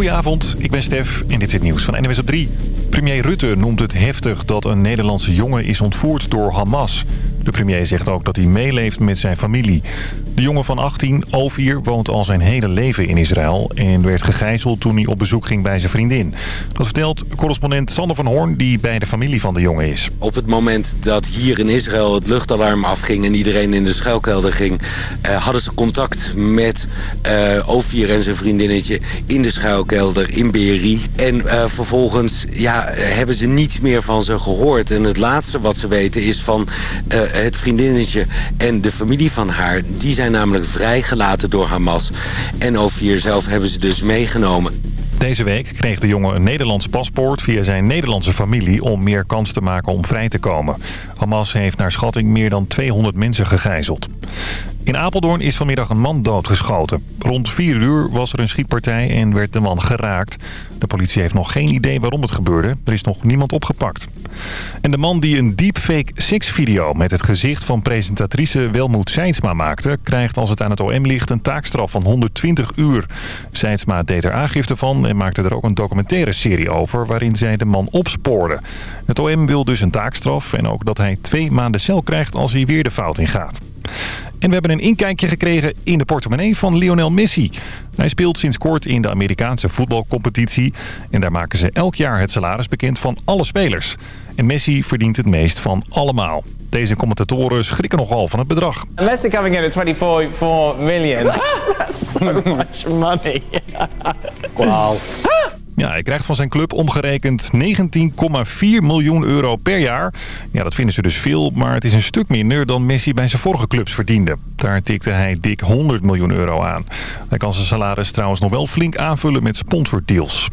Goedenavond, ik ben Stef en dit is het nieuws van NWS op 3. Premier Rutte noemt het heftig dat een Nederlandse jongen is ontvoerd door Hamas. De premier zegt ook dat hij meeleeft met zijn familie. De jongen van 18, Ovier, woont al zijn hele leven in Israël... en werd gegijzeld toen hij op bezoek ging bij zijn vriendin. Dat vertelt correspondent Sander van Hoorn, die bij de familie van de jongen is. Op het moment dat hier in Israël het luchtalarm afging... en iedereen in de schuilkelder ging... Eh, hadden ze contact met Ovier en zijn vriendinnetje in de schuilkelder in Beeri. En uh, vervolgens ja, hebben ze niets meer van ze gehoord. En het laatste wat ze weten is van het vriendinnetje en de familie van haar... die zijn namelijk vrijgelaten door Hamas. En Ovier zelf hebben ze dus meegenomen. Deze week kreeg de jongen een Nederlands paspoort via zijn Nederlandse familie... om meer kans te maken om vrij te komen. Hamas heeft naar schatting meer dan 200 mensen gegijzeld. In Apeldoorn is vanmiddag een man doodgeschoten. Rond 4 uur was er een schietpartij en werd de man geraakt. De politie heeft nog geen idee waarom het gebeurde. Er is nog niemand opgepakt. En de man die een deepfake sexvideo met het gezicht van presentatrice Welmoed Seidsma maakte... krijgt als het aan het OM ligt een taakstraf van 120 uur. Seidsma deed er aangifte van en maakte er ook een documentaire serie over... waarin zij de man opspoorde. Het OM wil dus een taakstraf en ook dat hij twee maanden cel krijgt als hij weer de fout ingaat. En we hebben een inkijkje gekregen in de portemonnee van Lionel Messi. Hij speelt sinds kort in de Amerikaanse voetbalcompetitie. En daar maken ze elk jaar het salaris bekend van alle spelers. En Messi verdient het meest van allemaal. Deze commentatoren schrikken nogal van het bedrag. Messi coming in at 20.4 million. That's so much money. wow. Ja, hij krijgt van zijn club omgerekend 19,4 miljoen euro per jaar. Ja, dat vinden ze dus veel, maar het is een stuk minder dan Messi bij zijn vorige clubs verdiende. Daar tikte hij dik 100 miljoen euro aan. Hij kan zijn salaris trouwens nog wel flink aanvullen met sponsordeals.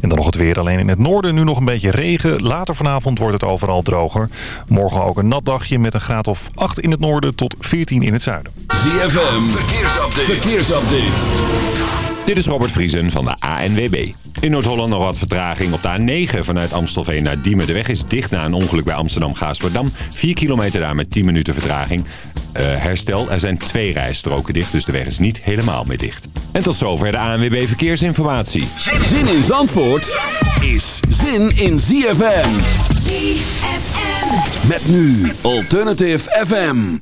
En dan nog het weer. Alleen in het noorden nu nog een beetje regen. Later vanavond wordt het overal droger. Morgen ook een nat dagje met een graad of 8 in het noorden tot 14 in het zuiden. ZFM, verkeersupdate. verkeersupdate. Dit is Robert Vriesen van de ANWB. In Noord-Holland nog wat vertraging op de A9 vanuit Amstelveen naar Diemen. De weg is dicht na een ongeluk bij Amsterdam-Gaasperdam. 4 kilometer daar met 10 minuten vertraging. Uh, herstel, er zijn twee rijstroken dicht, dus de weg is niet helemaal meer dicht. En tot zover de ANWB Verkeersinformatie. Zin in Zandvoort is zin in ZFM. ZFM. Met nu Alternative FM.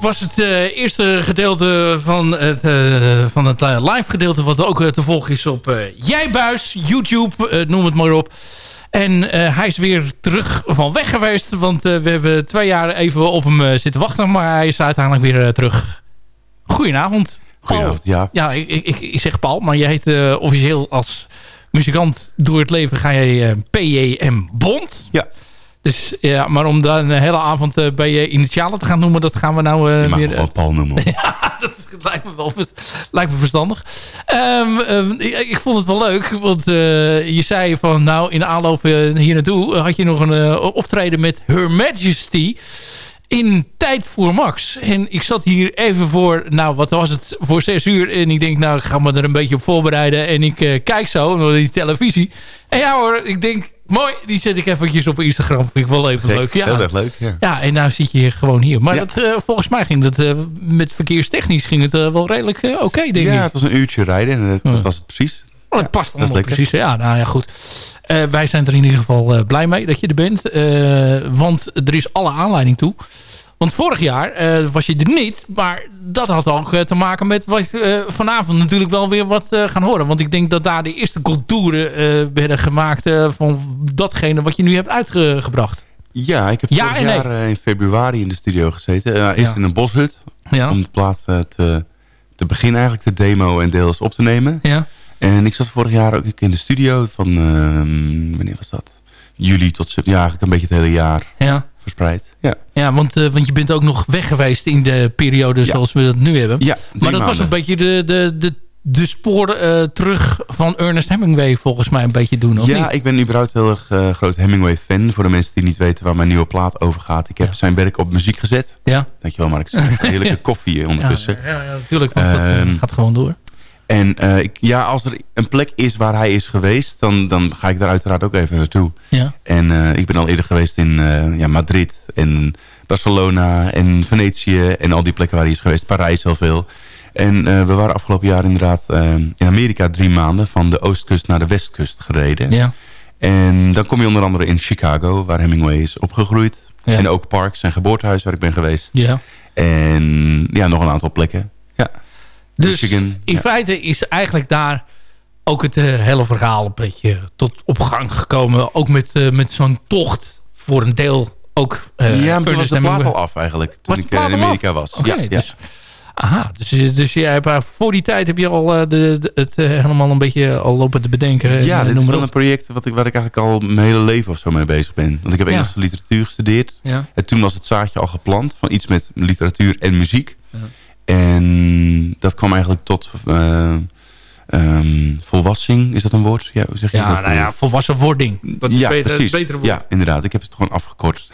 Was het eh, eerste gedeelte van het, eh, van het eh, live gedeelte... wat ook te volgen is op Jijbuis, YouTube, noem het maar op. En hij is weer terug van weg geweest. Want we hebben twee jaar even op hem zitten wachten. Maar hij is uiteindelijk weer terug. Goedenavond. Goedenavond, ja. Ja, ik, ik, ik, zeg Paul, maar je heet officieel als muzikant door het leven... ga je PJM Bond. Ja. Dus ja, maar om daar een hele avond uh, bij je initialen te gaan noemen, dat gaan we nou uh, je mag weer... wel Paul noemen. ja, dat lijkt me wel lijkt me verstandig. Um, um, ik, ik, vond het wel leuk, want je zei van nou in de aanloop hier naartoe had je nog een optreden met Her Majesty in tijd voor Max. En ik zat hier even voor, nou wat was het, voor zes uur. En ik denk, nou ik ga me er een beetje op voorbereiden. En ik uh, kijk zo naar die televisie. En ja hoor, ik denk, mooi, die zet ik eventjes op Instagram. Vind ik wel even leuk. Ja. Heel erg leuk, ja. Ja, en nou zit je gewoon hier. Maar dat, uh, volgens mij ging dat, uh, met verkeerstechnisch ging het wel redelijk oké, okay, denk ja, ik. Ja, het was een uurtje rijden en dat was het precies. Oh, dat past allemaal precies. Ja, nou ja, goed. Wij zijn er in ieder geval blij mee dat je er bent. want er is alle aanleiding toe. Want vorig jaar uh, was je er niet. Maar dat had ook uh, te maken met wat uh, vanavond natuurlijk wel weer wat gaan horen. Want ik denk dat daar de eerste culturen werden gemaakt van datgene wat je nu hebt uitgebracht. Ja, ik heb ja, vorig jaar nee. in februari in de studio gezeten. eerst ja. in een boshut. Ja. Om de plaat te, te beginnen eigenlijk, de demo en deels op te nemen. Ja. En ik zat vorig jaar ook in de studio van, ehm, wanneer was dat? Juli tot, ja eigenlijk een beetje het hele jaar. Ja verspreid. Ja, ja want, uh, want je bent ook nog weg geweest in de periode zoals we dat nu hebben. Ja, maar dat was een beetje de, de, de, de spoor uh, terug van Ernest Hemingway volgens mij een beetje doen, of Ja, niet? ik ben überhaupt heel erg uh, groot Hemingway-fan. Voor de mensen die niet weten waar mijn nieuwe plaat over gaat. Ik heb ja. zijn werk op muziek gezet. Ja. Dankjewel, Mark. Heerlijke ja. koffie ondertussen. Ja, ja, ja natuurlijk, want um, dat gaat gewoon door. En uh, ik, ja, als er een plek is waar hij is geweest, dan, dan ga ik daar uiteraard ook even naartoe. Ja. En uh, ik ben al eerder geweest in uh, ja, Madrid en Barcelona en Venetië en al die plekken waar hij is geweest. Parijs heel veel. En we waren afgelopen jaar inderdaad in Amerika drie maanden van de oostkust naar de westkust gereden. Ja. En dan kom je onder andere in Chicago, waar Hemingway is opgegroeid. Ja. En ook Park, zijn geboortehuis waar ik ben geweest. Ja. En ja, nog een aantal plekken. Ja. Dus Michigan, in ja. feite is eigenlijk daar ook het uh, hele verhaal een beetje tot op gang gekomen. Ook met, uh, met zo'n tocht voor een deel ook... Uh, ja, maar toen was de plaat al af eigenlijk. Toen was ik in Amerika af? was. Okay, ja, dus, aha, dus, dus jij hebt, voor die tijd heb je al de, de, het helemaal een beetje al lopen te bedenken. Ja, en, dit is wel op. een project wat ik, waar ik eigenlijk al mijn hele leven of zo mee bezig ben. Want ik heb Engelse literatuur gestudeerd. Ja. En toen was het zaadje al geplant van iets met literatuur en muziek. Ja. En dat kwam eigenlijk tot uh, um, volwassing. Is dat een woord? Ja, zeg je ja, dat? nou ja, volwassen wording. Dat is ja, beter, precies. het betere woord. Ja, inderdaad. Ik heb het gewoon afgekort.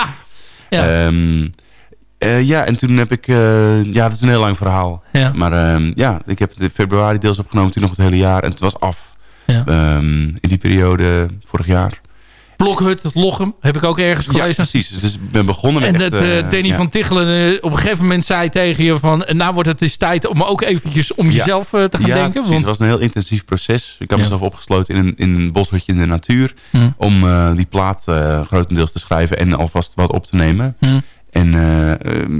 ja. Um, uh, ja, en toen heb ik... Uh, ja, dat is een heel lang verhaal. Ja. Maar um, ja, ik heb het in februari deels opgenomen. Toen nog het hele jaar. En het was af. Ja. in die periode vorig jaar. Blokhut, Lochem, heb ik ook ergens gelezen. Ja, precies. Dus ik ben begonnen en met... En dat uh, Danny ja. van Tichelen uh, op een gegeven moment zei tegen je van... nou wordt het dus tijd om ook eventjes om jezelf te gaan ja, denken. Precies. Want... Het was een heel intensief proces. Ik had mezelf opgesloten in een, in een boshutje in de natuur... Hm. om die plaat grotendeels te schrijven en alvast wat op te nemen. Hm. En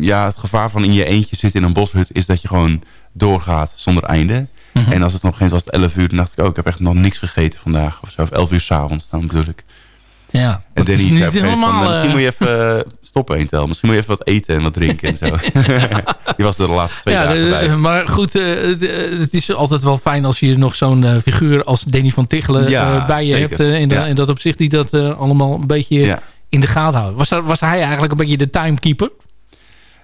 ja, het gevaar van in je eentje zitten in een boshut... is dat je gewoon doorgaat zonder einde... Hm. En als het nog geen was, 11 uur, dan dacht ik, oh, ik heb echt nog niks gegeten vandaag. Of zo, of 11 uur s'avonds, dan bedoel ik. Ja, en Danny is niet van, misschien moet je even uh, stoppen, Intel. Misschien moet je even wat eten en wat drinken en zo. Die was er de laatste twee ja, dagen bij. Maar goed, uh, het, het is altijd wel fijn als je nog zo'n figuur als Danny van Tichelen ja, bij je zeker. hebt. in, ja. dat opzicht die dat allemaal een beetje in de gaten houdt. Was, was hij eigenlijk een beetje de timekeeper?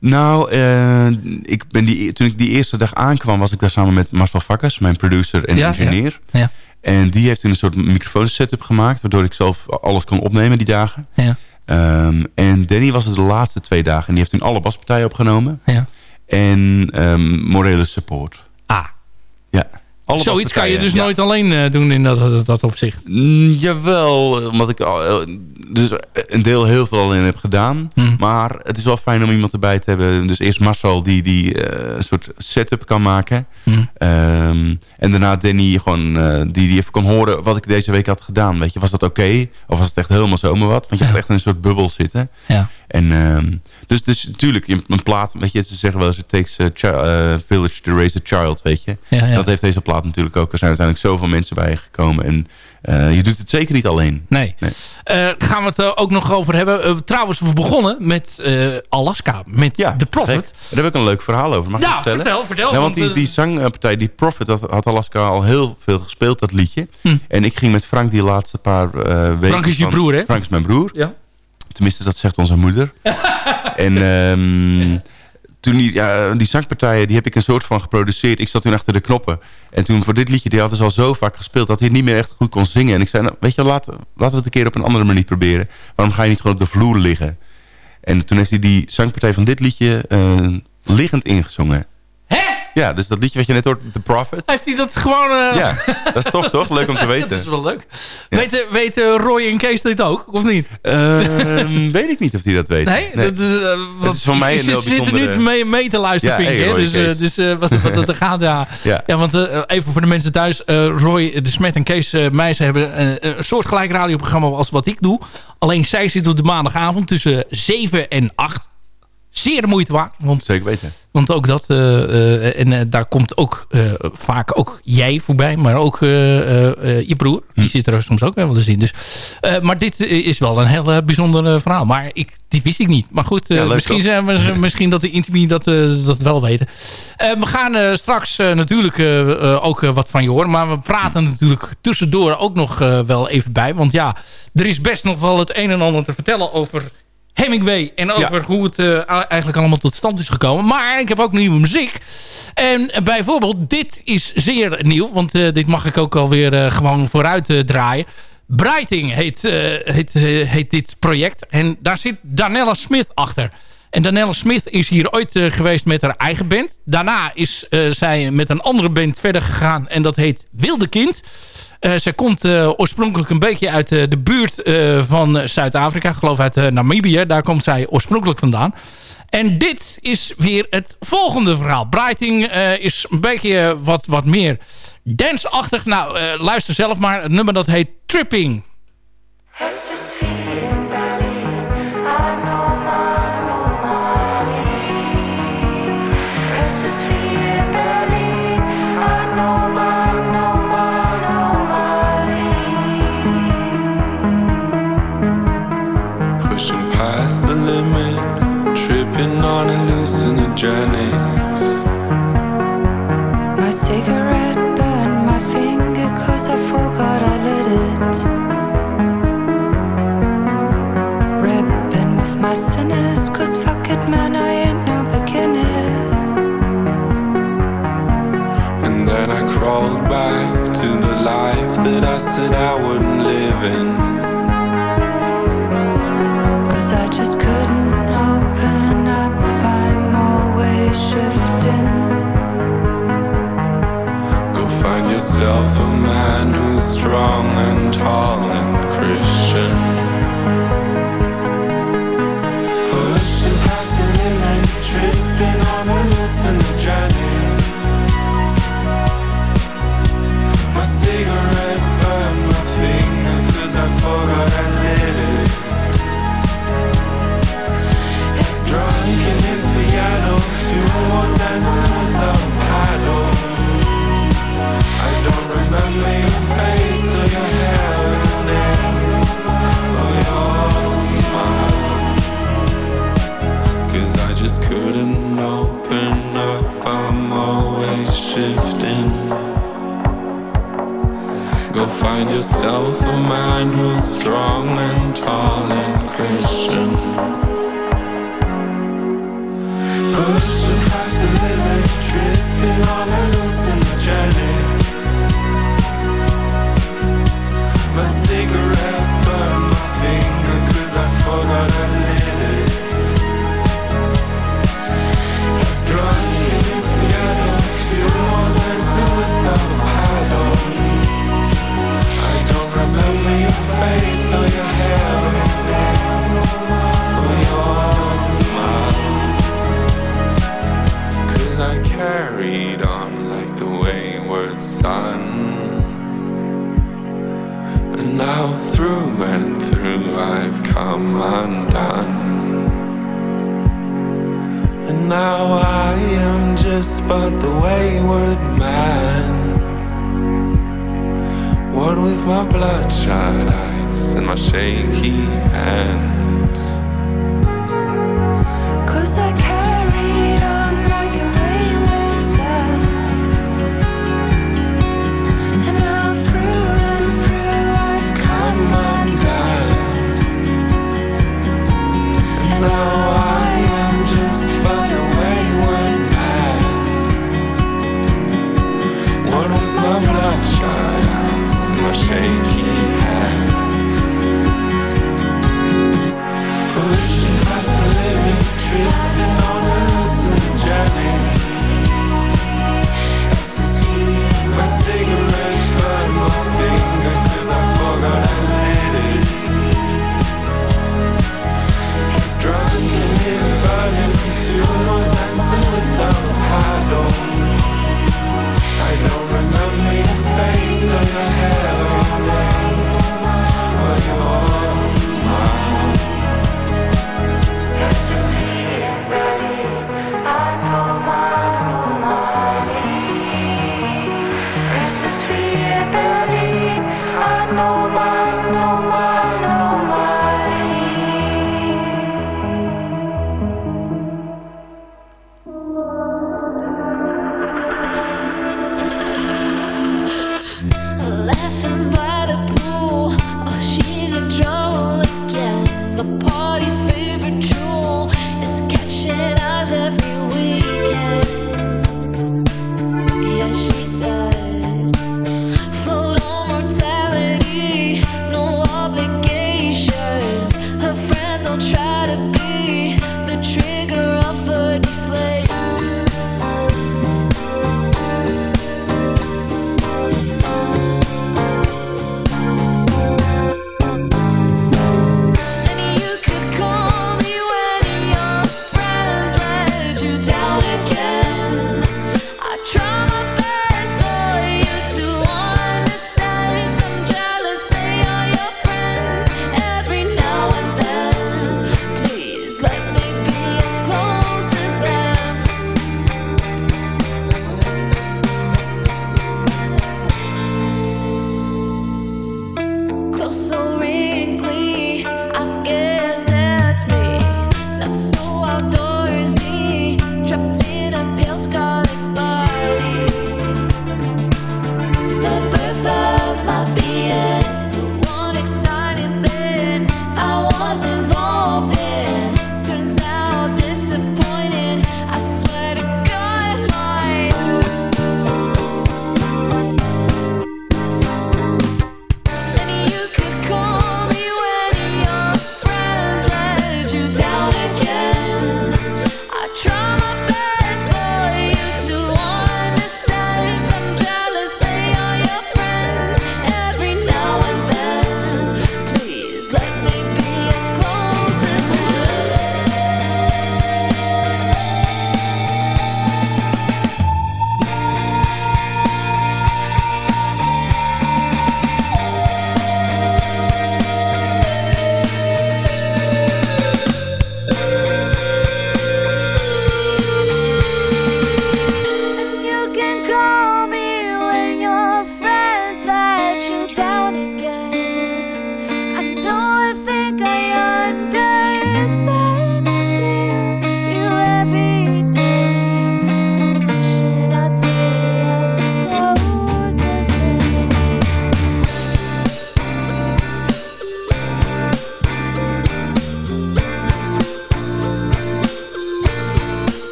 Nou, uh, ik ben die, toen ik die eerste dag aankwam... was ik daar samen met Marcel Vakkers, mijn producer en ja, engineer. Ja. En die heeft toen een soort microfoon setup gemaakt... waardoor ik zelf alles kon opnemen die dagen. Ja. Um, en Danny was het de laatste twee dagen... en die heeft toen alle baspartijen opgenomen. Ja. En um, morele support. Ah. Ja. Alle Zoiets kan je dus ja. nooit alleen uh, doen in dat, dat, dat opzicht. Mm, jawel, omdat ik... Uh, dus een deel heel veel al in heb gedaan. Hmm. Maar het is wel fijn om iemand erbij te hebben. Dus eerst Marcel die, die eh, een soort setup kan maken. Hmm. Ehm, en daarna Danny gewoon, eh, die, die even kon horen wat ik deze week had gedaan. Weet je, was dat oké? Of was het echt helemaal zomaar wat? Want je gaat echt in een soort bubbel zitten. Ja. En ehm, dus, dus natuurlijk, je- een plaat, weet je, ze zeggen wel eens, it takes a eh, village to raise a child, weet je. Ja, ja. Dat heeft deze plaat natuurlijk ook. Er zijn uiteindelijk zoveel mensen bijgekomen. En eh, je doet het zeker niet alleen. Nee. Nee. Eh, gaan we het er ook nog over hebben. Trouwens, we begonnen met Alaska. Met Ja, The Prophet. Daar heb ik een leuk verhaal over. Mag ik vertellen? vertel, vertel, Nou, want die, die zangpartij, die Prophet, dat had Alaska al heel veel gespeeld, dat liedje. Hm. En ik ging met Frank die laatste paar weken... Frank is je broer, hè? Frank is mijn broer. Ja. Tenminste, dat zegt onze moeder. en ehm, toen die, ja, die zangpartijen, die heb ik een soort van geproduceerd. Ik zat toen achter de knoppen. En toen voor dit liedje, die hadden ze al zo vaak gespeeld... dat hij niet meer echt goed kon zingen. En ik zei, nou, weet je, laten, laten we het een keer op een andere manier proberen. Waarom ga je niet gewoon op de vloer liggen? En toen heeft hij die zangpartij van dit liedje eh, liggend ingezongen. Hè? Ja, dus dat liedje wat je net hoort, The Prophet. Heeft hij dat gewoon... eh, Ja, dat is tof toch? Leuk om te dat is weten. wel leuk. Weten, weten Roy en Kees dit ook, of niet? Ehm, weet ik niet of hij dat weet. Nee? Dat, is, eh, want is voor mij een ze zitten nu mee, mee te luisteren, Ja, vind ik. hey, hè? Roy dus eh, dus wat, wat, wat er gaat, ja. Ja. ja. want even voor de mensen thuis. Roy de Smet en Kees Meijs hebben eh, een soortgelijk radioprogramma als wat ik doe. Alleen zij zit op de maandagavond tussen 7 en 8. Zeer de moeite waard. Want Zeker weten. Want ook dat, eh, eh, en eh, daar komt ook vaak ook jij voorbij, maar ook je broer. Hm. Die zit er soms ook wel eens in. Dus, maar dit is wel een heel bijzonder verhaal. Maar ik, dit wist ik niet. Maar goed, Ja, misschien, zijn we- misschien dat de intimie dat, dat wel weten. We gaan straks natuurlijk ook wat van je horen. Maar we praten natuurlijk tussendoor ook nog wel even bij. Want ja, er is best nog wel het een en ander te vertellen over Hemingway. En over Ja. hoe het eh, eigenlijk allemaal tot stand is gekomen. Maar ik heb ook nieuwe muziek. En bijvoorbeeld, dit is zeer nieuw. Want eh, dit mag ik ook alweer eh gewoon vooruit eh, draaien. Brighting heet, eh, heet, eh, heet dit project. En daar zit Danella Smith achter. En Danella Smith is hier ooit eh, geweest met haar eigen band. Daarna is eh, zij met een andere band verder gegaan. En dat heet Wilde Kind. Eh, zij komt eh, oorspronkelijk een beetje uit eh, de buurt van Zuid-Afrika. Ik geloof uit Namibië. Daar komt zij oorspronkelijk vandaan. En dit is weer het volgende verhaal. Brighting is een beetje wat, wat meer danceachtig. Nou, luister zelf maar. Het nummer dat heet Tripping. Hallucinogenics. My cigarette burned my finger cause I forgot I lit it. Ripping with my sinners cause fuck it man, I ain't no beginner. And then I crawled back to the life that I said I wouldn't live in. Yourself a man who's strong and tall yourself a man who's strong and tall and Christian. Pushing past the limit, tripping on hallucinogenics. My carried on like the wayward sun. And now through and through I've come undone. And now I am just but the wayward man. What with my bloodshot eyes and my shaky hands.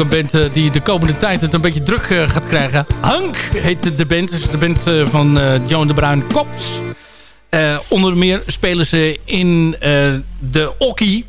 een band eh, die de komende tijd het een beetje druk eh, gaat krijgen. Hank heet de band. Dus de band eh, van Joan de Bruin Kops. onder meer spelen ze in de Okkie.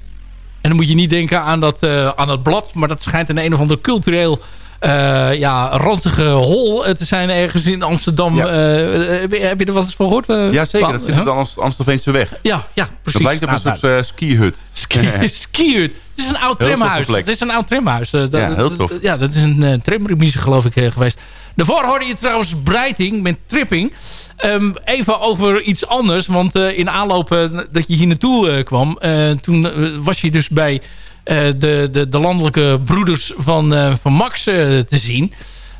En dan moet je niet denken aan dat, aan dat blad. Maar dat schijnt een een of ander cultureel eh, ja, ranzige hol te zijn ergens in Amsterdam. Ja. Eh, heb, je, er wat eens van gehoord? eh, Ja, zeker. Dat zit op de Amst- Amstelveense weg. Ja, ja, precies. Dat lijkt op een Nou, soort skihut. Ski, skihut. Het is een oud tramhuis. plek. Het is een oud tramhuis. Dat- Ja, heel tof. Ja, dat is een uh, tramremise geloof ik geweest. Daarvoor hoorde je trouwens Breiting met Tripping. Ehm, even over iets anders. Want in aanloop dat je hier naartoe kwam... toen was je dus bij de, de, de landelijke broeders van, eh, van Max eh, te zien...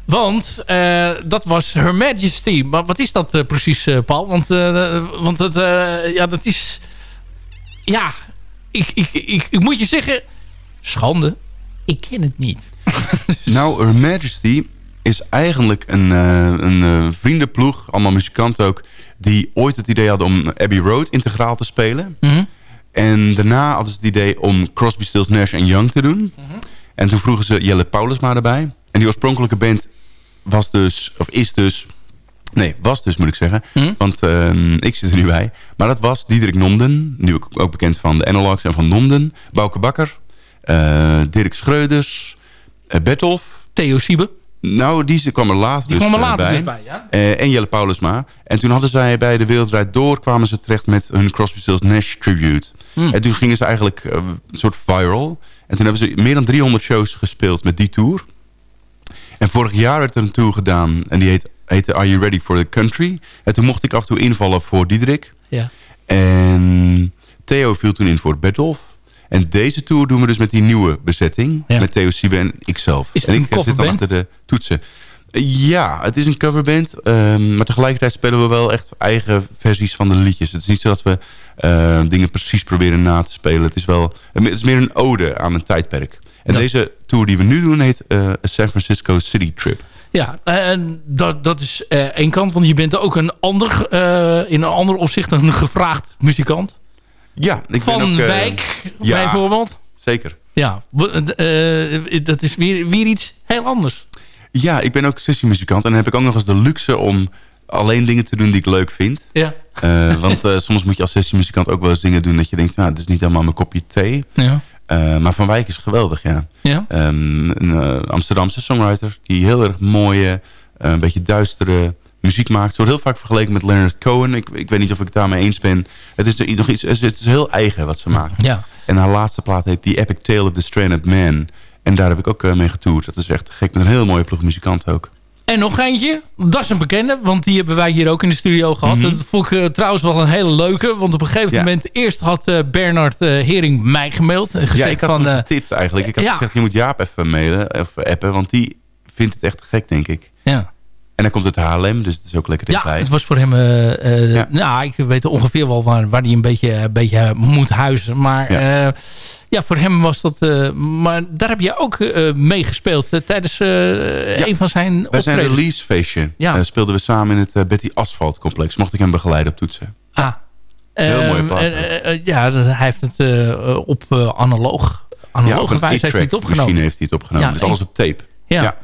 Want eh, dat was Her Majesty. Maar wat is dat eh, precies, eh, Paul? Want, eh, want dat, eh, ja, dat is... Ja, ik, ik, ik, ik moet je zeggen... Schande, ik ken het niet. Nou, Her Majesty is eigenlijk een, eh, een eh, vriendenploeg, allemaal muzikanten ook... die ooit het idee hadden om Abbey Road integraal te spelen. Mhm. En daarna hadden ze het idee om Crosby, Stills, Nash Young te doen. En toen vroegen ze Jelle Paulusma erbij. En die oorspronkelijke band was dus, of is dus... Nee, was dus moet ik zeggen. Mhm. Want ehm, ik zit er nu bij. Maar dat was Diederik Nomden. Nu ook bekend van de Analogs en van Nomden. Bouke Bakker. eh, Dirk Schreuders. eh, Bertolf. Theo Siebe. Nou, die kwam er later Die dus, kwam er eh, later bij. dus bij, ja. Eh, en Jelle Paulusma. En toen hadden zij bij de Wereldrijd Door... kwamen ze terecht met hun Crosby, Stills, Nash tribute. Hmm. En toen gingen ze eigenlijk eh, een soort viral. En toen hebben ze meer dan 300 shows gespeeld met die tour. En vorig jaar werd er een tour gedaan. En die heet, heette Are You Ready for the Country? En toen mocht ik af en toe invallen voor Diederik. Ja. En Theo viel toen in voor Bertolf. En deze tour doen we dus met die nieuwe bezetting. Ja. Met Theo Siebe en ikzelf. Is het en een ik zit dan achter de toetsen. Ja, het is een coverband. ehm, maar tegelijkertijd spelen we wel echt eigen versies van de liedjes. Het is niet zo dat we eh, dingen precies proberen na te spelen. Het is, wel, het is meer een ode aan een tijdperk. En Ja. deze tour die we nu doen heet eh, A San Francisco City Trip. Ja, en dat, dat is eh, één kant. Want je bent ook een ander, eh, in een ander opzicht een gevraagd muzikant. Ja, ik Van ben ook... eh, Wijk, ja. bijvoorbeeld. Zeker. Ja, w- eh, dat is weer, weer iets heel anders. Ja, ik ben ook sessiemuzikant. En dan heb ik ook nog eens de luxe om alleen dingen te doen die ik leuk vind. Ja. Eh, want eh, soms moet je als sessiemuzikant ook wel eens dingen doen... dat je denkt, nou, dit is niet helemaal mijn kopje thee. Ja. Eh, maar Van Wijk is geweldig, ja. Ja. Ehm, een eh, Amsterdamse songwriter... die heel erg mooie, eh, een beetje duistere muziek maakt. Ze wordt heel vaak vergeleken met Leonard Cohen. Ik, ik weet niet of ik het daarmee eens ben. Het is nog iets, het is heel eigen wat ze maakt. Ja. En haar laatste plaat heet The Epic Tale of the Stranded Man. En daar heb ik ook eh, mee getoerd. Dat is echt gek met een heel mooie ploeg muzikanten ook. En nog eentje, dat is een bekende, want die hebben wij hier ook in de studio gehad. Mhm. Dat vond ik eh, trouwens wel een hele leuke, want op een gegeven Ja. moment... eerst had eh, Bernard Hering mij gemaild en gezegd ja, ik had van... getipt eigenlijk. Ik had ja. gezegd, je moet Jaap even mailen of appen. Want die vindt het echt gek, denk ik. ja. En hij komt uit Haarlem, dus het is ook lekker Ja, dichtbij. het was voor hem... eh, eh, Ja. Nou, ik weet ongeveer wel waar, waar hij een beetje, een beetje moet huizen. Maar Ja. ja. ja, voor hem was dat... eh, maar daar heb je ook eh meegespeeld eh, tijdens eh, een van zijn Bij zijn optredens. releasefeestje Ja. eh, speelden we samen in het eh, Betty Asphalt complex. Mocht ik hem begeleiden op toetsen. Ah. Heel Ehm, plaat. eh, eh, eh, ja, hij heeft het eh, op eh, analoog, ja, analoge wijze heeft hij het opgenomen. machine heeft hij het opgenomen. Ja, dus alles op tape. Ja.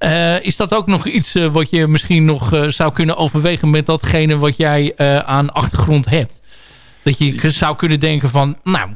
Eh, is dat ook nog iets eh, wat je misschien nog eh, zou kunnen overwegen met datgene wat jij aan achtergrond hebt? Dat je zou kunnen denken van, nou,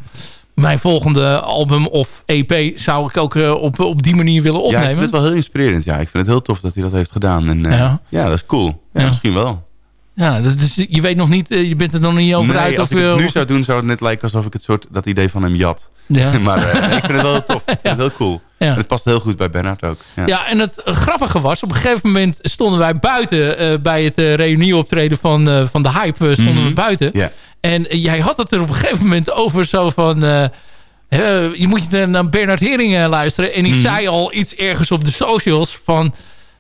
mijn volgende album of EP zou ik ook op, op die manier willen Ja, ik opnemen. vind het wel heel inspirerend. Ja, ik vind het heel tof dat hij dat heeft gedaan. En, Ja. ja. dat is cool. Ja, Ja. Misschien wel. Ja, dus je weet nog niet, je bent er nog niet over nee, uit. als of ik het nu of- zou doen, zou het net lijken alsof ik het soort dat idee van hem jat. Ja. maar eh, ik vind het wel heel tof. Ik vind het heel cool. Ja. En het past heel goed bij Bernhard ook. Ja. Ja, en het grappige was, op een gegeven moment stonden wij buiten eh, bij het uh, reunieoptreden van, van de Hype, stonden we Mhm. buiten. En jij had het er op een gegeven moment over zo van, je moet je naar Bernard Hering luisteren. En ik Mhm. zei al iets ergens op de socials van,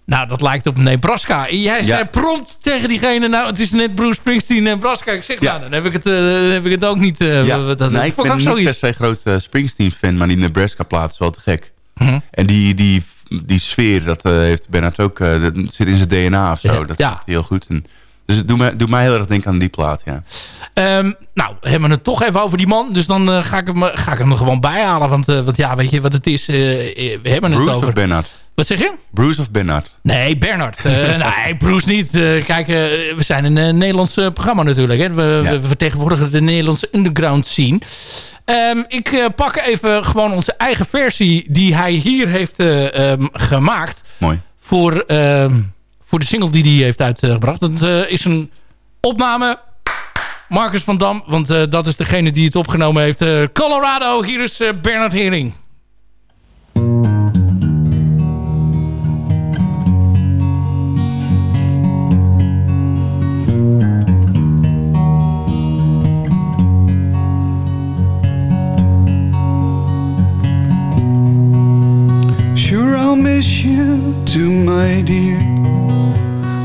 nou dat lijkt op Nebraska. En jij zei prompt tegen diegene, nou het is net Bruce Springsteen Nebraska. Ik zeg, Ja. nou dan heb ik het, eh, heb ik het ook niet. Ja, dat, nee, ik ben ook niet per se groot eh, Springsteen-fan, maar die Nebraska-plaat is wel te gek. Mhm. En die, die, die sfeer, dat heeft Bernhard ook, dat zit in zijn DNA of zo. Ja, dat ja. zit heel goed. En, dus het doet mij, doet mij heel erg denken aan die plaat, ja. Ehm, nou, hebben we het toch even over die man. Dus dan ga, ik hem, ga ik hem er gewoon bijhalen. Want, want ja, weet je wat het is? We hebben het Bruce over... of Bernhard? Wat zeg je? Bruce of Bernard? Nee, Bernard. Eh, nee, Bruce niet. Eh, kijk, eh, we zijn een Nederlands programma natuurlijk. Hè. We, Ja. we, we vertegenwoordigen de Nederlandse underground scene. Ehm, ik pak even gewoon onze eigen versie die hij hier heeft eh, ehm, gemaakt. Mooi. Voor, ehm, voor de single die hij heeft uitgebracht. Dat is een opname. Marcus van Dam, want dat is degene die het opgenomen heeft. Colorado, hier is eh, Bernard Hering. I'll miss you too, my dear.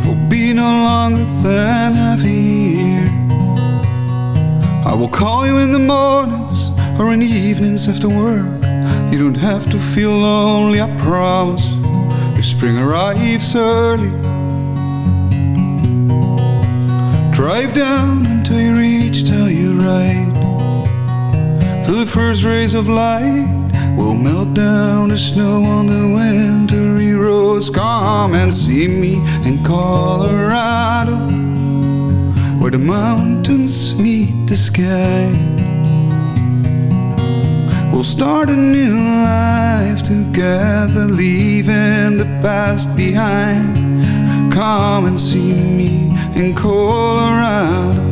Will be no longer than half a year. I will call you in the mornings or in the evenings after work. You don't have to feel lonely, I promise. If spring arrives early, drive down until you reach. Till the first rays of light will melt down the snow on the wintry roads. Come and see me in Colorado, where the mountains meet the sky. We'll start a new life together, leaving the past behind. Come and see me in Colorado.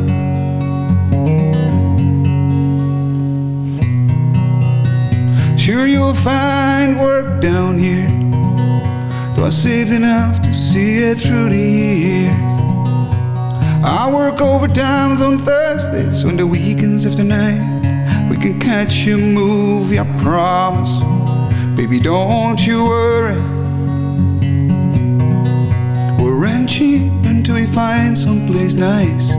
Sure, you'll find work down here. Though I saved enough to see it through the year. I work overtimes on Thursdays when the weekends after night. We can catch a movie, I promise. Baby, don't you worry. We're ranching until we find someplace nice.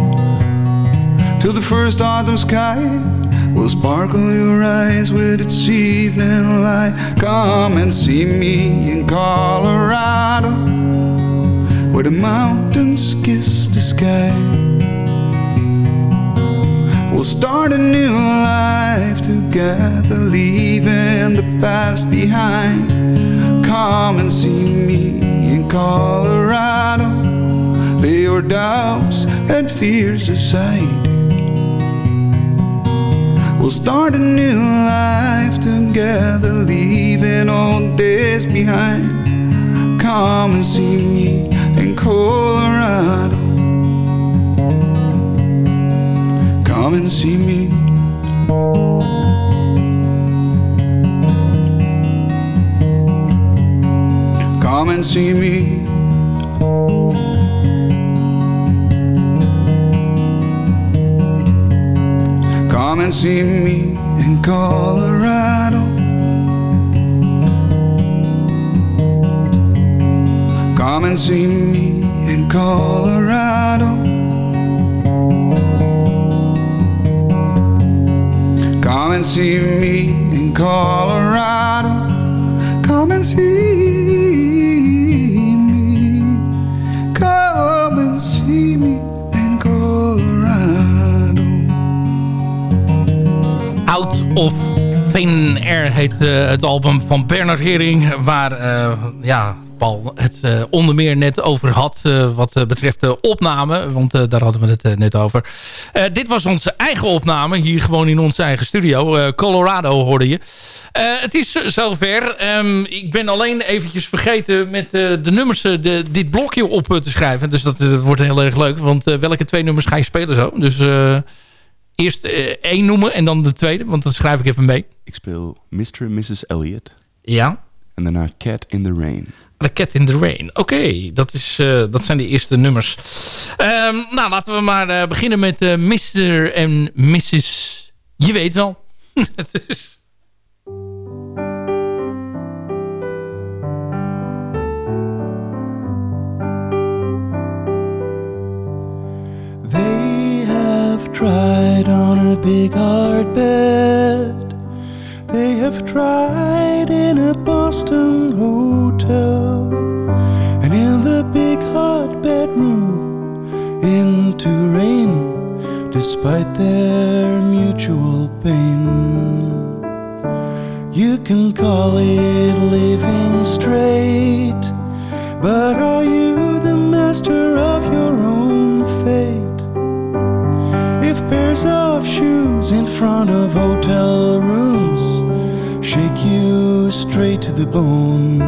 Till the first autumn sky will sparkle your eyes with its evening light. Come and see me in Colorado, where the mountains kiss the sky. We'll start a new life together, leaving the past behind. Come and see me in Colorado. Lay your doubts and fears aside. We'll start a new life together, leaving old days behind. Come and see me in Colorado. Come and see me. Come and see me. Come and see me in Colorado. Come and see me in Colorado. Come and see me in Colorado. Come and see of Thin Air heet eh, het album van Bernard Hering. Waar eh, ja, Paul het eh, onder meer net over had. wat betreft de opname. Want daar hadden we het net over. Dit was onze eigen opname. Hier gewoon in onze eigen studio. Colorado hoorde je. Het is zover. Ehm, ik ben alleen eventjes vergeten met de nummers de, dit blokje op te schrijven. Dus dat wordt heel erg leuk. Want welke twee nummers ga je spelen zo? Dus eerst eh, één noemen en dan de tweede. Want dan schrijf ik even mee. Ik speel Mr. en Mrs. Elliot. Ja. En daarna Cat in the Rain. The Cat in the Rain. Oké, dat dat, dat zijn de eerste nummers. Ehm, nou, laten we maar eh, beginnen met eh, Mr. en Mrs. Je weet wel. big hard bed. They have tried in a Boston hotel. And in the big hard bedroom, into rain, despite their mutual pain. You can call it living straight, but are you the master of front of hotel rooms shake you straight to the bone.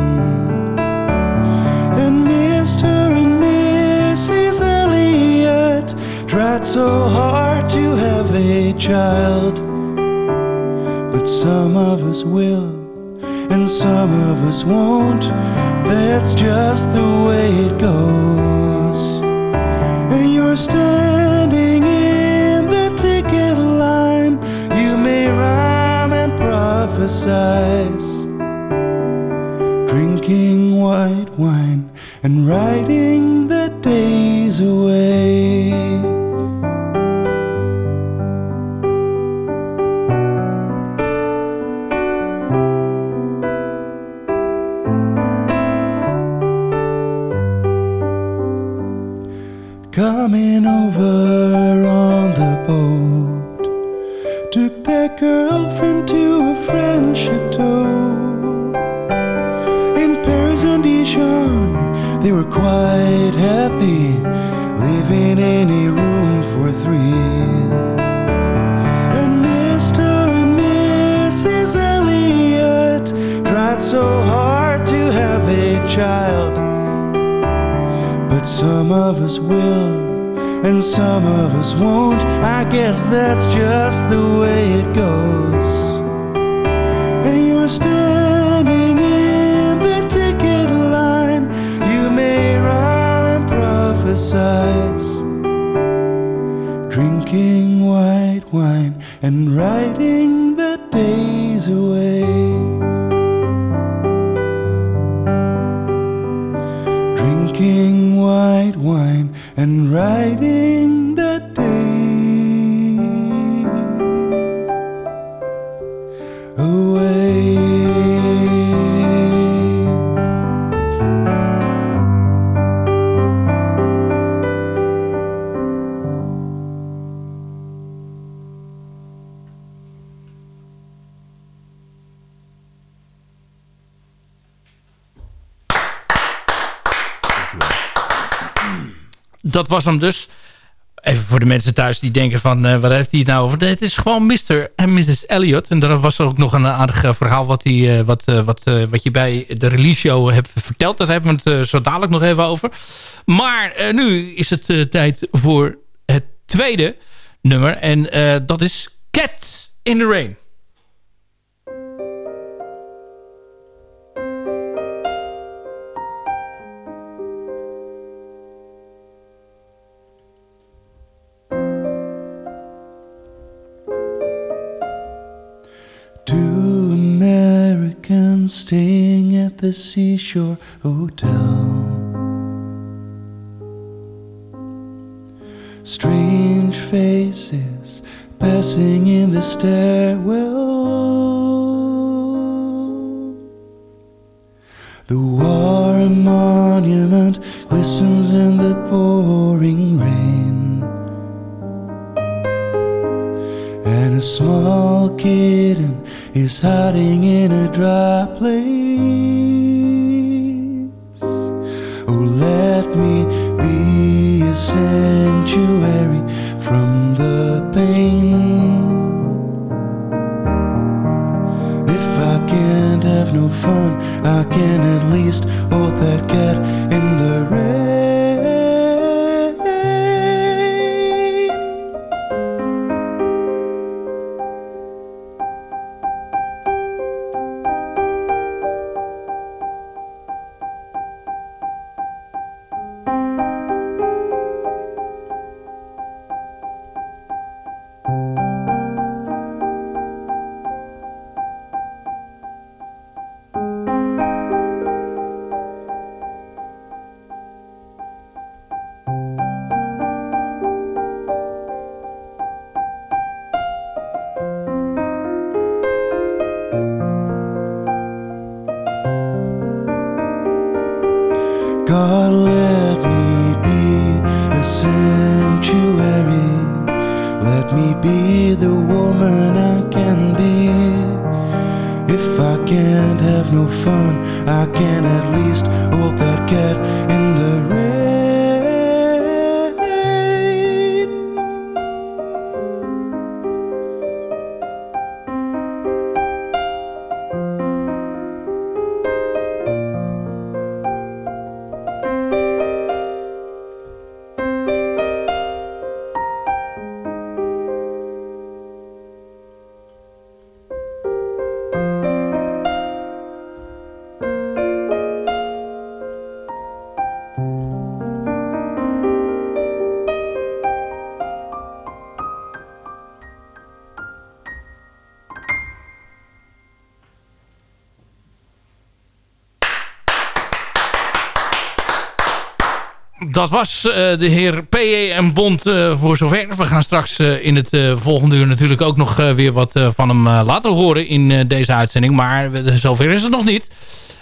And Mr. and Mrs. Elliot tried so hard to have a child. But some of us will, and some of us won't. That's just the way it goes. And you're standing drinking white wine and riding the days away. Child. But some of us will, and some of us won't. I guess that's just the way it goes. And you're standing in the ticket line. You may rhyme and prophesize. Drinking white wine and riding dat was hem dus. Even voor de mensen thuis die denken van... eh waar heeft hij het nou over? Nee, het is gewoon Mr. en Mrs. Elliot. En daar was ook nog een aardig eh, verhaal... wat, hij, eh, wat, wat, wat je bij de release show hebt verteld. Daar hebben we het zo dadelijk nog even over. Maar nu is het tijd voor het tweede nummer. En dat is Cat in the Rain. The Seashore Hotel. Strange faces passing in the stairwell. The war monument glistens in the pouring rain. And a small kitten is hiding in a dry place. Dat was eh, de heer P.E. en Bond eh, voor zover. We gaan straks eh, in het volgende uur natuurlijk ook nog weer wat van hem laten horen in deze uitzending. Maar zover is het nog niet.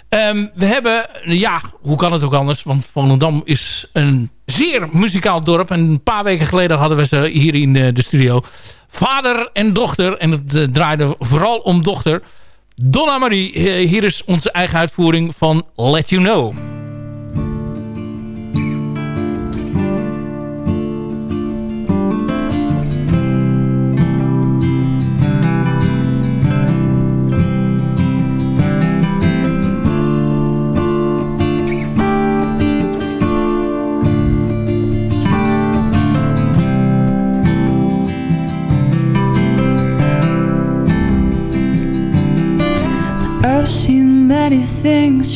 Ehm, we hebben, ja, hoe kan het ook anders? Want Volendam is een zeer muzikaal dorp. En een paar weken geleden hadden we ze hier in de studio. Vader en dochter. En het draaide vooral om dochter. Donna Marie, hier is onze eigen uitvoering van Let You Know.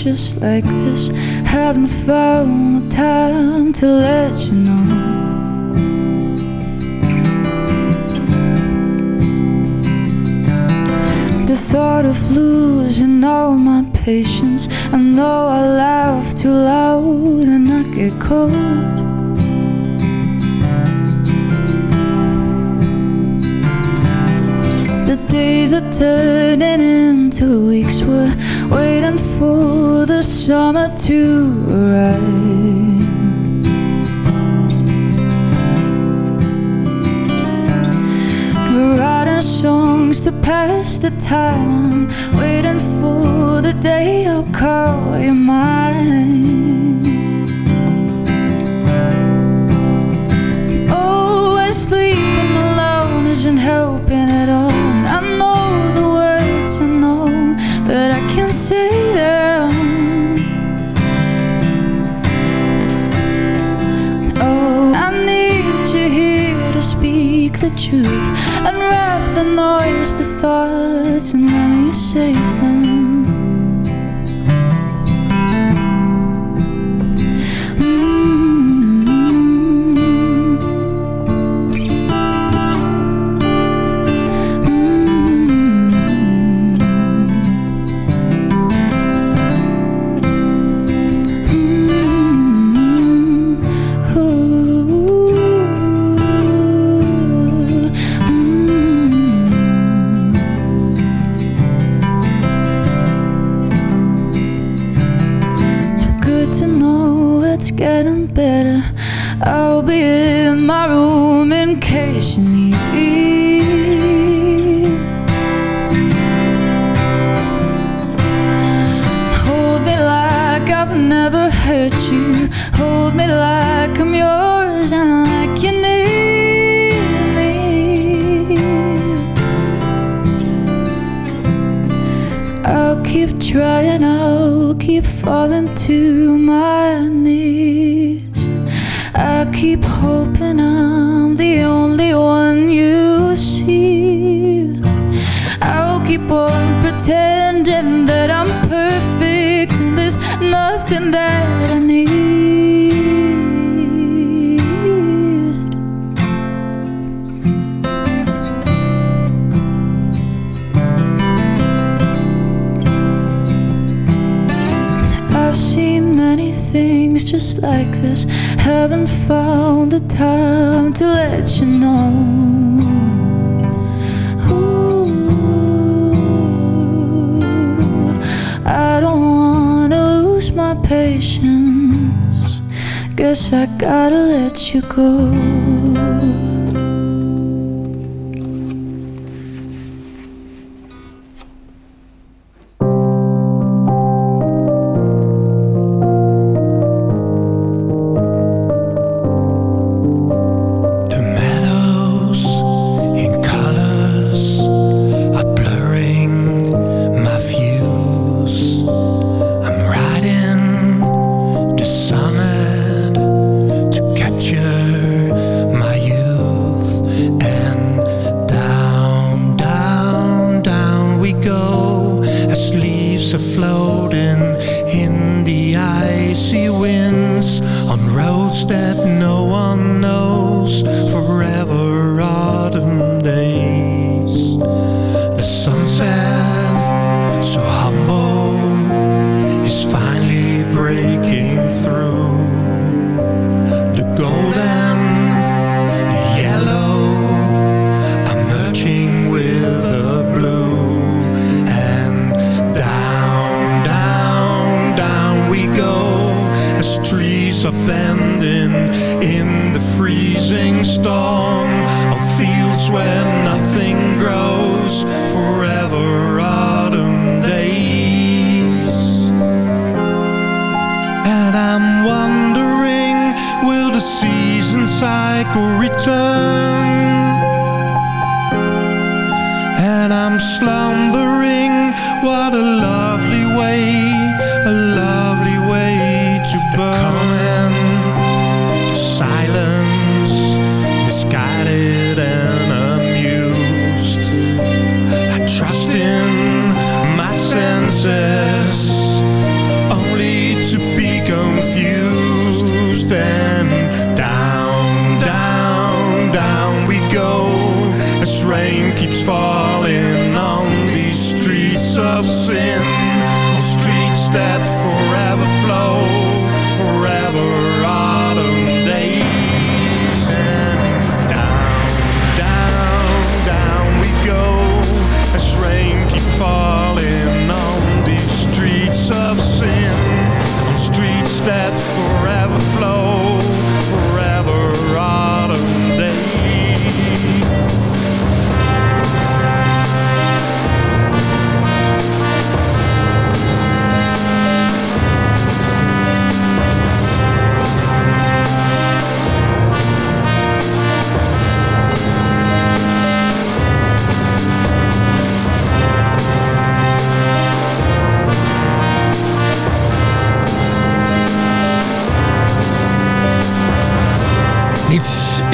Just like this. Haven't found the time to let you know. The thought of losing all my patience. I know I laugh too loud and I get cold. The days are turning into weeks. We're waiting for the summer to arrive. We're writing songs to pass the time. Waiting for the day I'll call you mine. Always sleeping alone isn't helping at all. And I know the words I know, but I truth. Unwrap the noise, the thoughts, and let Keep falling to my knees. I keep hoping I'm I haven't found the time to let you know. Ooh, I don't wanna lose my patience. Guess I gotta let you go.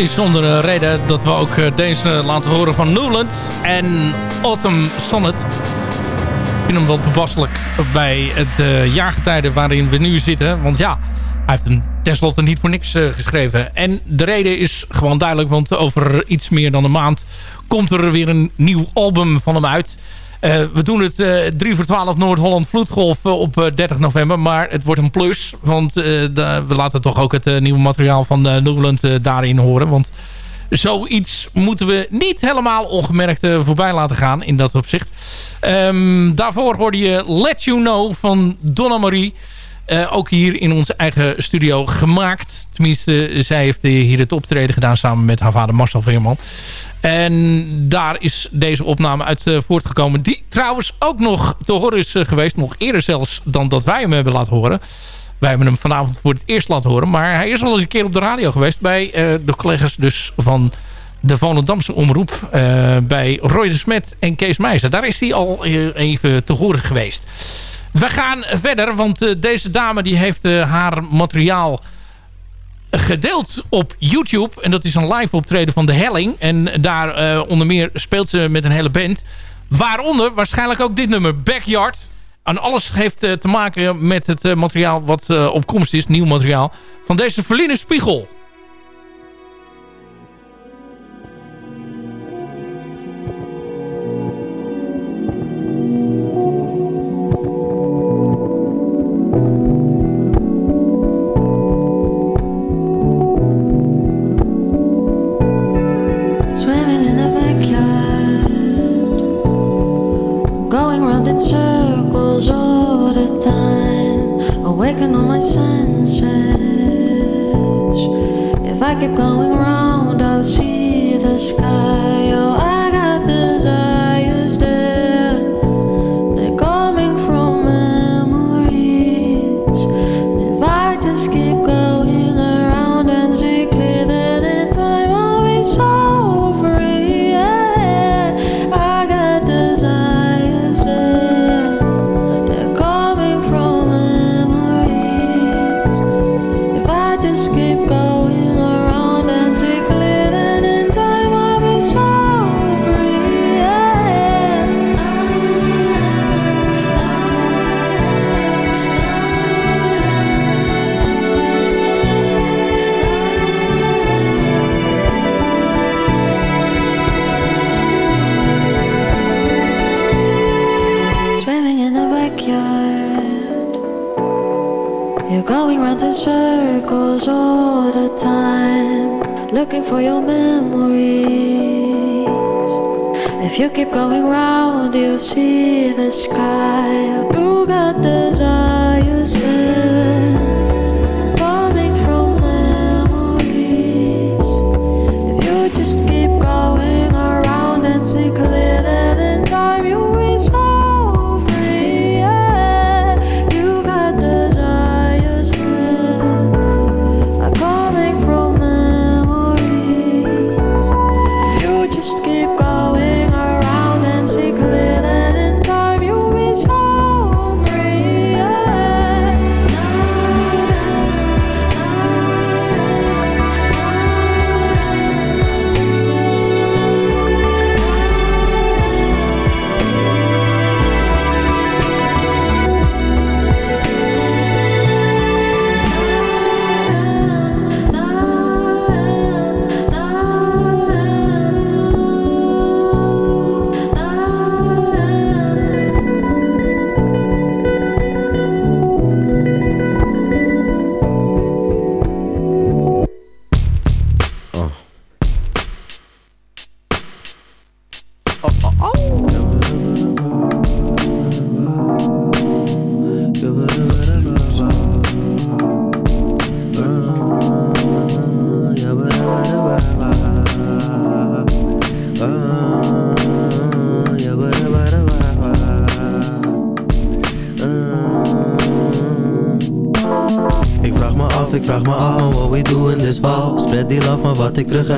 Is zonder een reden dat we ook eh, deze laten horen van Newland en Autumn Sonnet. Ik vind hem wel toepasselijk bij het uh, jaargetijde waarin we nu zitten. Want ja, hij heeft hem tenslotte niet voor niks eh, geschreven. En de reden is gewoon duidelijk, want over iets meer dan een maand komt er weer een nieuw album van hem uit. Eh, we doen het eh 3 voor 12 Noord-Holland Vloedgolf eh, op eh, 30 november. Maar het wordt een plus. Want eh, we laten toch ook het eh, nieuwe materiaal van Newland eh, daarin horen. Want zoiets moeten we niet helemaal ongemerkt eh, voorbij laten gaan in dat opzicht. Ehm, daarvoor hoorde je Let You Know van Donna Marie. Eh, ook hier in onze eigen studio gemaakt. Tenminste, zij heeft hier het optreden gedaan samen met haar vader Marcel Veerman. En daar is deze opname uit eh, voortgekomen. Die trouwens ook nog te horen is eh, geweest. Nog eerder zelfs dan dat wij hem hebben laten horen. Wij hebben hem vanavond voor het eerst laten horen. Maar hij is al eens een keer op de radio geweest. Bij de collega's dus van de Volendamse omroep. bij Roy de Smet en Kees Meijzer. Daar is hij al even te horen geweest. We gaan verder, want eh, deze dame die heeft eh, haar materiaal gedeeld op YouTube. En dat is een live optreden van De Helling. En daar eh, onder meer speelt ze met een hele band. Waaronder waarschijnlijk ook dit nummer, Backyard. En alles heeft te maken met het materiaal wat op komst is, nieuw materiaal. Van deze Verline Spiegel.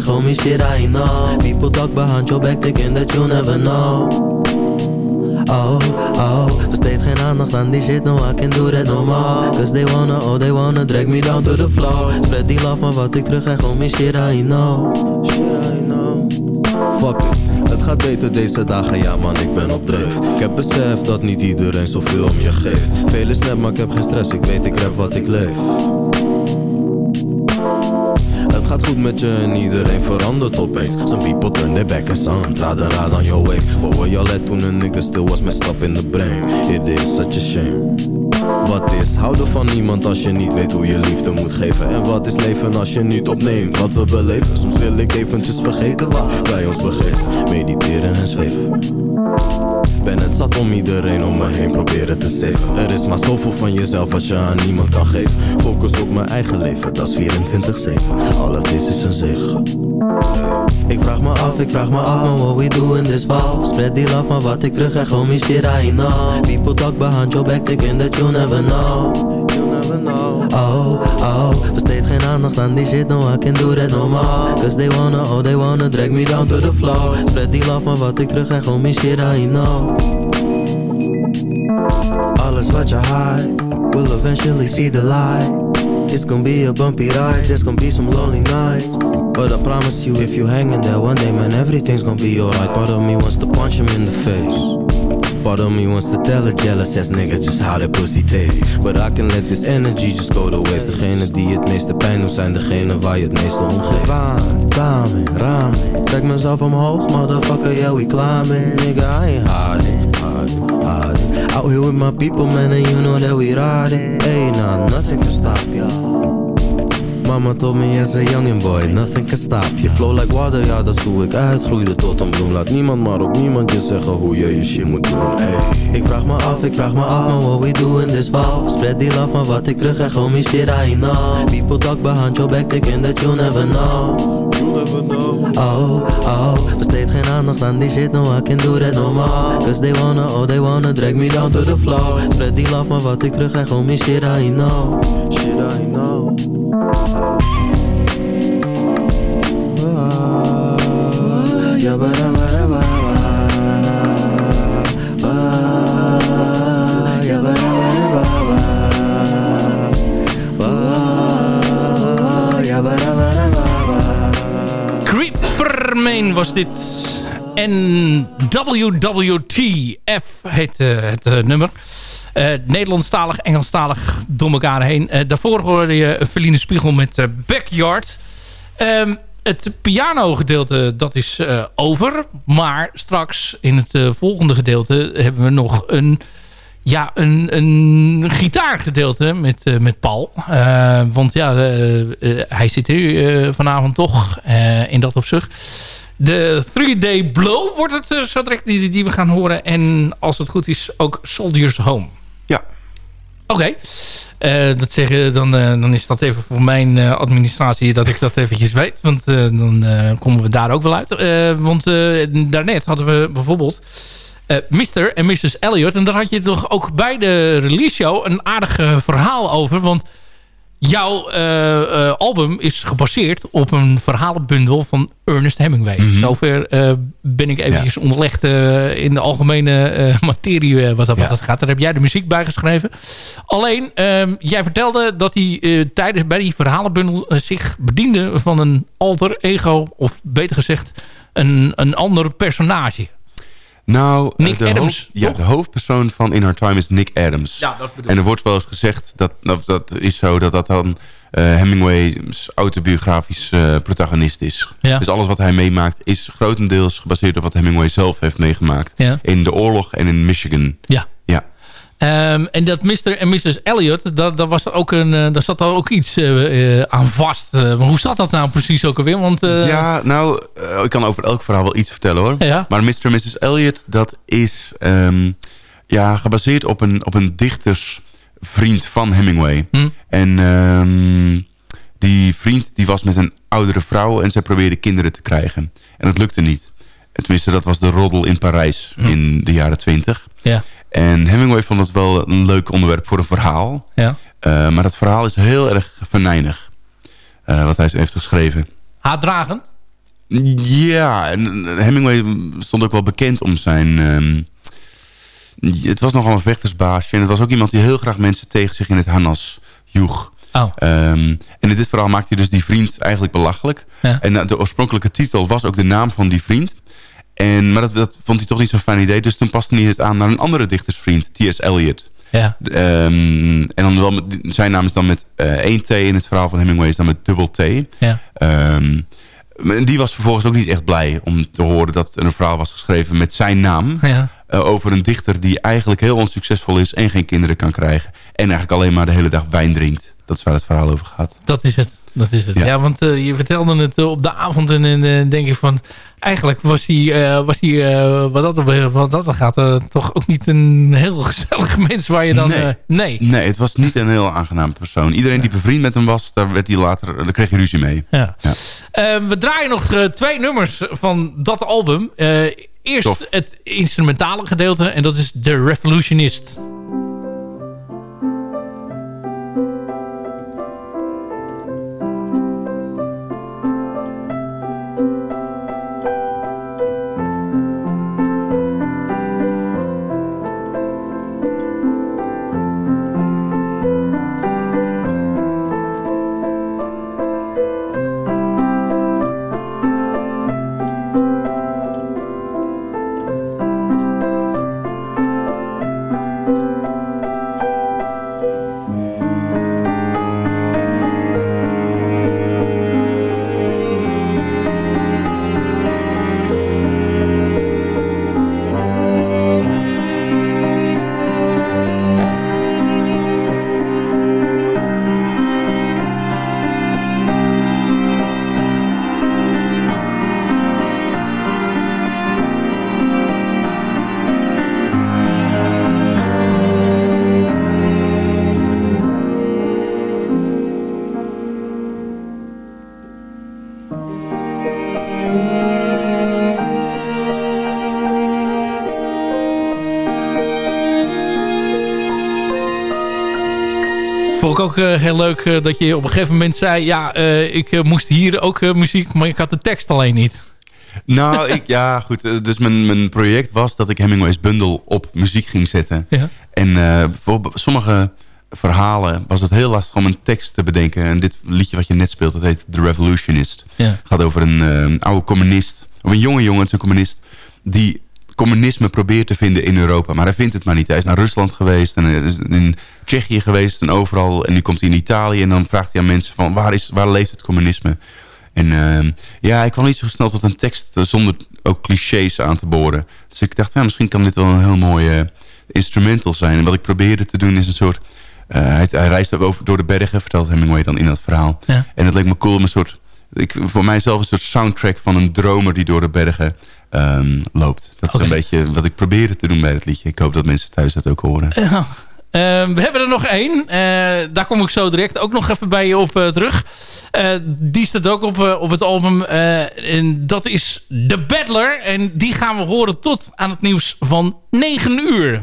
Krijg, homie, shit I know People talk behind your back, thinking that you'll never know. Oh, oh, besteed geen aandacht aan die shit, no I can do that no Cause they wanna, oh they wanna, drag me down to the floor. Spread die love, maar wat ik terug krijg, homie, shit I know. Shit I know. Fuck it. Het gaat beter deze dagen, ja man, ik ben op dreef. Ik heb besef dat niet iedereen zoveel om je geeft. Vele snap, maar ik heb geen stress, ik weet ik rap wat ik leef gaat goed met je en iedereen verandert opeens. Some people turn their back and some traden raad on your wave. But where y'all at toen een nigga still was messed up in the brain. It is such a shame wat is houden van iemand als je niet weet hoe je liefde moet geven? En wat is leven als je niet opneemt? Wat we beleven? Soms wil ik eventjes vergeten waar wij ons begeven Mediteren en zweven. Ben het zat om iedereen om me heen proberen te zeven. Er is maar zoveel van jezelf als je aan niemand kan geven. Focus op mijn eigen leven, dat is 24-7 Al het is is een zegen. Ik vraag me af, ik vraag me af van what we do in this fall Spread die love, maar wat ik terug krijg, homie, shit I know. People talk behind your back, thinking that you'll never know. Oh, oh, besteed geen aandacht aan die shit, no I can do that no more. Cause they wanna, oh they wanna, drag me down to the floor. Spread die love, maar wat ik terug krijg, homie, shit I know. Alles wat je hide, will eventually see the light. It's gonna be a bumpy ride, there's gonna be some lonely nights. But I promise you, if you hang in there one day, man, everything's gonna be alright. Part of me wants to punch him in the face Part me wants to tell a jealous ass nigga just how that pussy tastes. But I can let this energy just go to waste. Degene die het meeste pijn doen zijn degene waar je het meeste om geeft. Waan, ramen Trek mezelf omhoog, motherfucker, yeah we climbing Nigga, I ain't hiding, hiding, hiding. Out here with my people, man, and you know that we riding. Hey, nah, nothing can stop y'all Mama told me as a youngin' boy, nothing can stop you Flow like water, ja dat is hoe ik uitgroeide tot een bloem. Laat niemand maar ook niemand je zeggen hoe je je shit moet doen. Ik vraag me af, ik vraag me af van what we do in this fall Spread die love, maar wat ik terug krijg, homie shit I know. People talk behind your back, thinking that you'll never know. You'll never know. Oh, oh, besteed geen aandacht aan die shit, no I can do that no more. Cause they wanna, oh they wanna, drag me down to the floor. Spread die love, maar wat ik terug krijg, homie shit I know. Shit I know Was dit. En WWTF heet eh, het eh, nummer. Eh, Nederlandstalig, Engelstalig door elkaar heen. Daarvoor hoorde je Feline Spiegel met Backyard. Ehm, het pianogedeelte, dat is over. Maar straks in het volgende gedeelte hebben we nog een, ja, een, een gitaargedeelte met, met Paul. Want ja, hij zit hier vanavond toch in dat opzicht. De Three Day Blow wordt het eh, zo direct die, die we gaan horen. En als het goed is ook Soldiers Home. Ja. Oké. Eh, dat zeggen, dan, eh, dan is dat even voor mijn eh, administratie dat ik dat eventjes weet. Want eh, dan eh, komen we daar ook wel uit. Eh, want eh, daarnet hadden we bijvoorbeeld eh, Mr. en Mrs. Elliot. En daar had je toch ook bij de release show een aardig eh, verhaal over. Want jouw eh, eh, album is gebaseerd op een verhalenbundel van Ernest Hemingway. Mhm. Zover eh, ben ik eventjes onderlegd in de algemene materie wat, dat, wat dat gaat. Daar heb jij de muziek bij geschreven. Alleen, ehm, jij vertelde dat hij tijdens bij die verhalenbundel zich bediende van een alter ego. Of beter gezegd, een, een ander personage. Nou, eh, Nick de, Adams, hoofd- ja, de hoofdpersoon van In Our Time is Nick Adams. Ja, dat bedoel en er ik. wordt wel eens gezegd, dat, dat, dat is zo, dat dat dan eh, Hemingway's autobiografisch eh, protagonist is. Ja. Dus alles wat hij meemaakt is grotendeels gebaseerd op wat Hemingway zelf heeft meegemaakt. Ja. In de oorlog en in Michigan. Ja. Ja. Ehm, en dat Mr. en Mrs. Elliot, daar, daar, was er ook een, eh, daar zat ook iets eh, eh, aan vast. Maar hoe zat dat nou precies ook alweer? Want, Ja, nou, ik kan over elk verhaal wel iets vertellen hoor. Ja. Maar Mr. en Mrs. Elliot, dat is ehm, ja, gebaseerd op een, op een dichtersvriend van Hemingway. Hm. En ehm, die vriend die was met een oudere vrouw en zij probeerde kinderen te krijgen. En dat lukte niet. En Tenminste, dat was de roddel in Parijs Hm. in de jaren twintig. Ja. En Hemingway vond het wel een leuk onderwerp voor een verhaal. Ja. Eh, maar dat verhaal is heel erg venijnig. eh, wat hij heeft geschreven. Haatdragend? Ja, en Hemingway stond ook wel bekend om zijn... ehm, het was nogal een vechtersbaasje. En het was ook iemand die heel graag mensen tegen zich in het harnas joeg. Oh. Ehm, en in dit verhaal maakt hij dus die vriend eigenlijk belachelijk. Ja. En eh, de oorspronkelijke titel was ook de naam van die vriend. En, maar dat, dat vond hij toch niet zo'n fijn idee. Dus toen paste hij het aan naar een andere dichtersvriend, T.S. Eliot. Ja. Ehm, en dan wel met, zijn naam is dan met eh, één T in het verhaal van Hemingway is dan met dubbel T. Ja. Ehm, die was vervolgens ook niet echt blij om te horen dat er een verhaal was geschreven met zijn naam. Ja. eh, over een dichter die eigenlijk heel onsuccesvol is en geen kinderen kan krijgen. En eigenlijk alleen maar de hele dag wijn drinkt. Dat is waar het verhaal over gaat. Dat is het. Dat is het. Ja, Ja. want eh, je vertelde het eh, op de avond en dan denk ik van... Eigenlijk was hij, eh, was hij eh, wat, dat, wat dat gaat, toch ook niet een heel gezellig mens waar je dan... Nee. nee. Nee, het was niet een heel aangenaam persoon. Iedereen die bevriend met hem was, daar, werd hij later, daar kreeg je ruzie mee. Ja. We draaien nog twee nummers van dat album. Eerst Tof. het instrumentale gedeelte en dat is The Revolutionist. Ook eh, heel leuk eh, dat je op een gegeven moment zei... ja, eh, ik moest hier ook muziek, maar ik had de tekst alleen niet. Nou, ik, ja, goed. Dus mijn, mijn project was dat ik Hemingway's bundel op muziek ging zetten. Ja. En eh, voor sommige verhalen was het heel lastig om een tekst te bedenken. En dit liedje wat je net speelt, dat heet The Revolutionist. Ja. gaat over een oude communist. Of een jonge jongen, het is een communist. Die communisme probeert te vinden in Europa. Maar hij vindt het maar niet. Hij is naar Rusland geweest. En in Tsjechië geweest. En overal. En nu komt hij in Italië. En dan vraagt hij aan mensen van waar, is, waar leeft het communisme? En eh, ja, ik kwam niet zo snel tot een tekst eh, zonder ook clichés aan te boren. Dus ik dacht, ja, misschien kan dit wel een heel mooi eh, instrumental zijn. En wat ik probeerde te doen is een soort... eh, hij, hij reist over door de bergen, vertelt Hemingway dan in dat verhaal. Ja. En het leek me cool om een soort... Ik, voor mijzelf een soort soundtrack van een dromer die door de bergen ehm, loopt. Dat is een beetje wat ik probeerde te doen bij het liedje. Ik hoop dat mensen thuis dat ook horen. Ja. Eh, we hebben er nog één. Eh, daar kom ik zo direct ook nog even bij je op eh, terug. Eh, die staat ook op, op het album. en dat is The Battler. En die gaan we horen tot aan het nieuws van 9 uur.